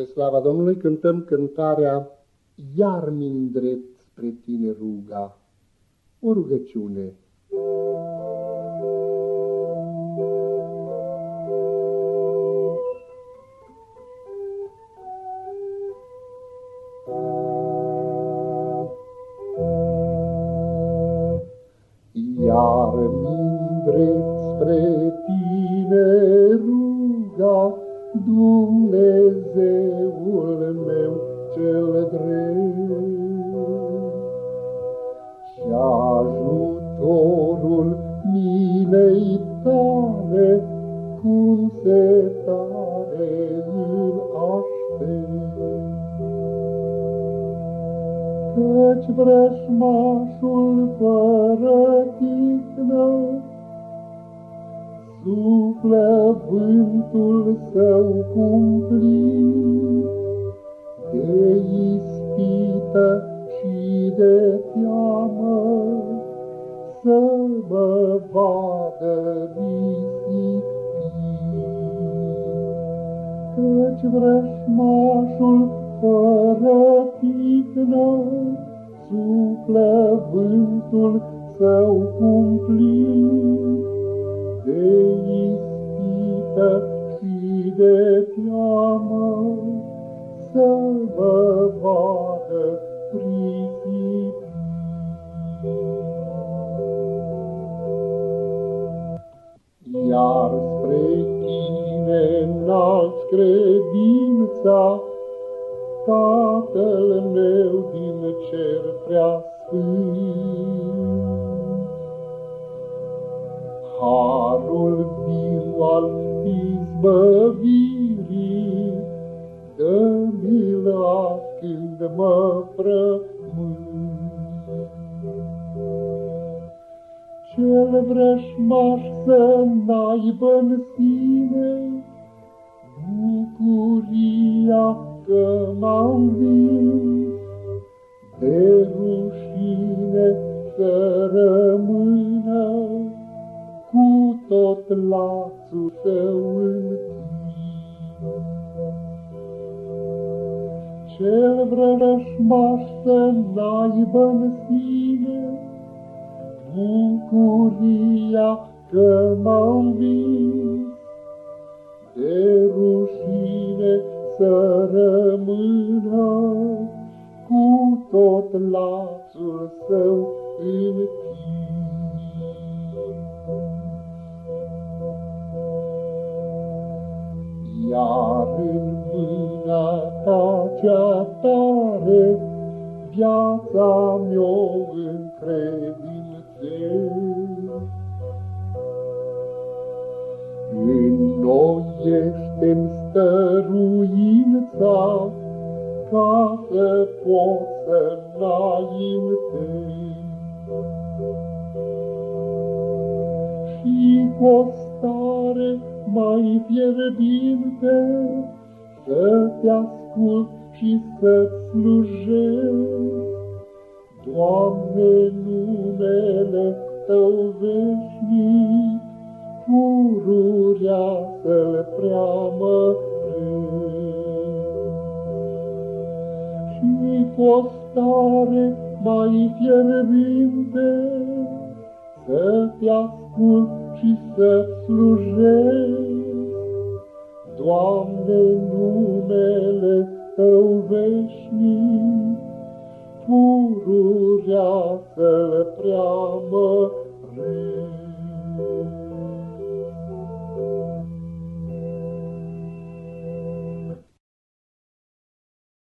Spre slava Domnului cântăm cântarea Iar mindret spre tine ruga, o rugăciune. Iar mindret spre cel drept. Și ajutorul milei tale, cum se tare îl aștept. Căci vrășmașul fără tihnă, Suflă vântul său cumplit și de teamă, să mă vadă risipit. Căci vrășmașul fără tihnă, suflă vântul său cumplit, de ispită și de teamă, să vă vadă Iar spre tine înalți credința, Tatăl meu din cer prea sfânt. Harul viu al izbăvirii, Dă-mi-l când mă frământ. Vrășmaș să n-aibă-n sine Bucuria că m-am vins, De rușine să rămână tot lațul său închis. Cel vrăjmaș să n-aibă-n sine bucuria că m-am vins, de rușine să rămână cu tot lațul său închis. Iar în mâna ta cea tare, Viața mi-o încredințez. Înnoiește-mi stăruința, Ca să pot să înaintez. Și cu stare mai fierbinte, să te ascult și să-ți slujesc. Doamne, numele Tău veșnic, pururea să-L preamăresc. Și postare mai fierbinte, să te ascult și să slujesc. Doamne, numele tău veșnic, pururea fel prea mărit.